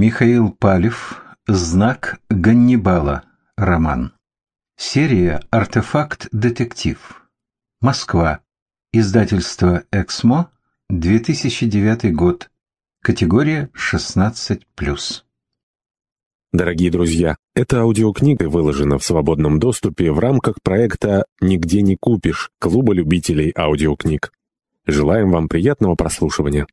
Михаил Палев «Знак Ганнибала» роман. Серия «Артефакт-детектив». Москва. Издательство «Эксмо», 2009 год. Категория 16+. Дорогие друзья, эта аудиокнига выложена в свободном доступе в рамках проекта «Нигде не купишь» Клуба любителей аудиокниг. Желаем вам приятного прослушивания.